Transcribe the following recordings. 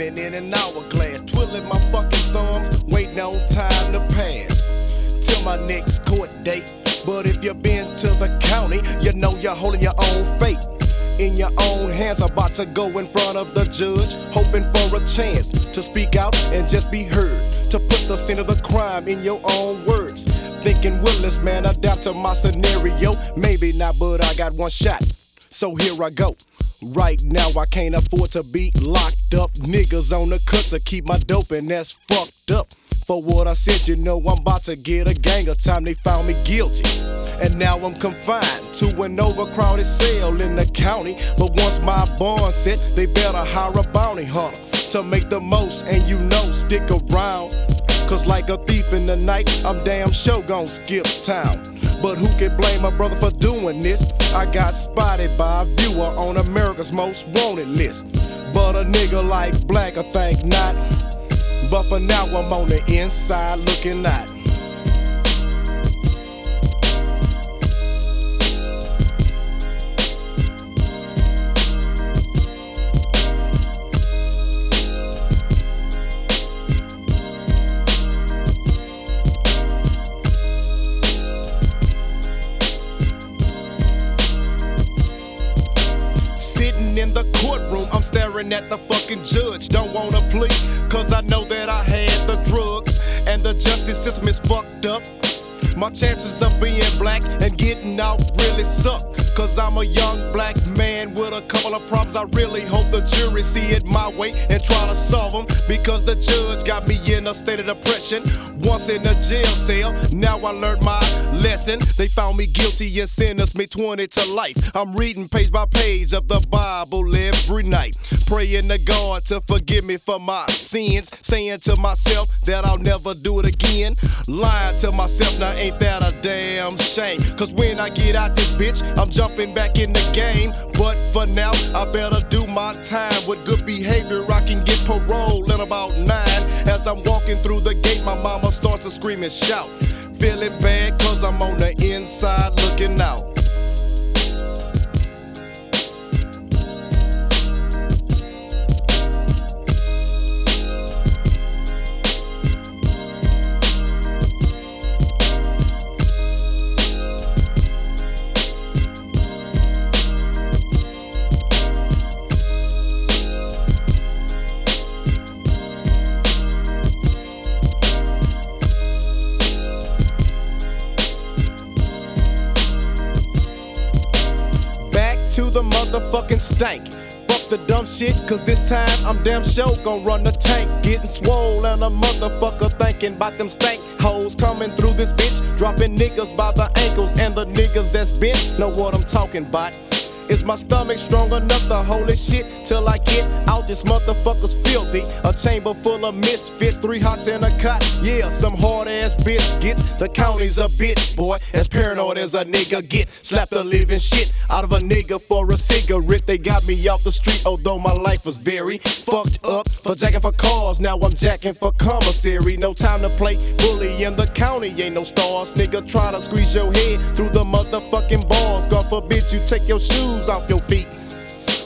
in an hourglass, twiddling my fucking thumbs, waiting on time to pass. Till my next court date. But if you've been to the county, you know you're holding your own fate in your own hands. About to go in front of the judge, hoping for a chance to speak out and just be heard. To put the scene of the crime in your own words. Thinking, will this man adapt to my scenario? Maybe not, but I got one shot. So here I go. Right now, I can't afford to be locked up. Niggas on the cut to keep my dope, and that's fucked up. For what I said, you know, I'm about to get a gang of time. They found me guilty. And now I'm confined to an overcrowded cell in the county. But once my bond set, they better hire a bounty hunter to make the most. And you know, stick around. Cause like a thief in the night, I'm damn sure gon' skip town. But who can blame my brother for doing this? I got spotted by a viewer on America's Most Wanted list. But a nigga like Black, I think not. But for now, I'm on the inside looking out. I'm at the fucking judge. Don't wanna plea, cause I know that I had the drugs. And the justice system is fucked up. My chances of being black and getting out really suck. Cause I'm a young black man with a couple of problems. I really hope the jury see it my way and try to solve them. Because the judge got me in a state of depression. Once in a jail cell, now I learned my lesson. They found me guilty and sentenced me 20 to life. I'm reading page by page of the Bible. Praying to God to forgive me for my sins. Saying to myself that I'll never do it again. Lying to myself, now ain't that a damn shame? Cause when I get out this bitch, I'm jumping back in the game. But for now, I better do my time with good behavior. I can get parole in about nine. As I'm walking through the gate, my mama starts to scream and shout. Feeling bad cause I'm on the to the motherfucking stank. Fuck the dumb shit, cause this time I'm damn sure gon' run the tank. Getting swole and a motherfucker thinking about them stank hoes coming through this bitch. Dropping niggas by the ankles, and the niggas that's bent know what I'm talking about. Is my stomach strong enough to hold this shit till I get? This motherfucker's filthy. A chamber full of misfits, three hots in a cot. Yeah, some hard ass biscuits. The county's a bitch, boy. As paranoid as a nigga get. Slap the living shit out of a nigga for a cigarette. They got me off the street, although my life was very fucked up. For jacking for cars, now I'm jacking for commissary. No time to play bully in the county, ain't no stars. Nigga try to squeeze your head through the motherfucking bars. God forbid you take your shoes off your feet.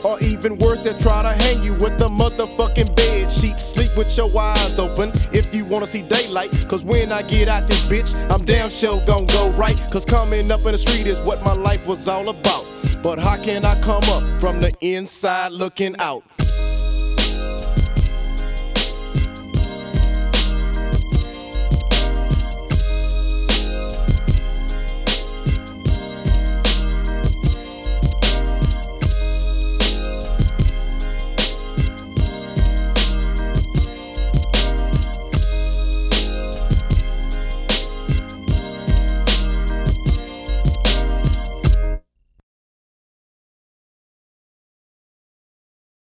Or even worse, they try to hang you with the motherfucking bed sheets. Sleep with your eyes open if you wanna see daylight. Cause when I get out this bitch, I'm damn sure gon' go right. Cause coming up in the street is what my life was all about. But how can I come up from the inside looking out?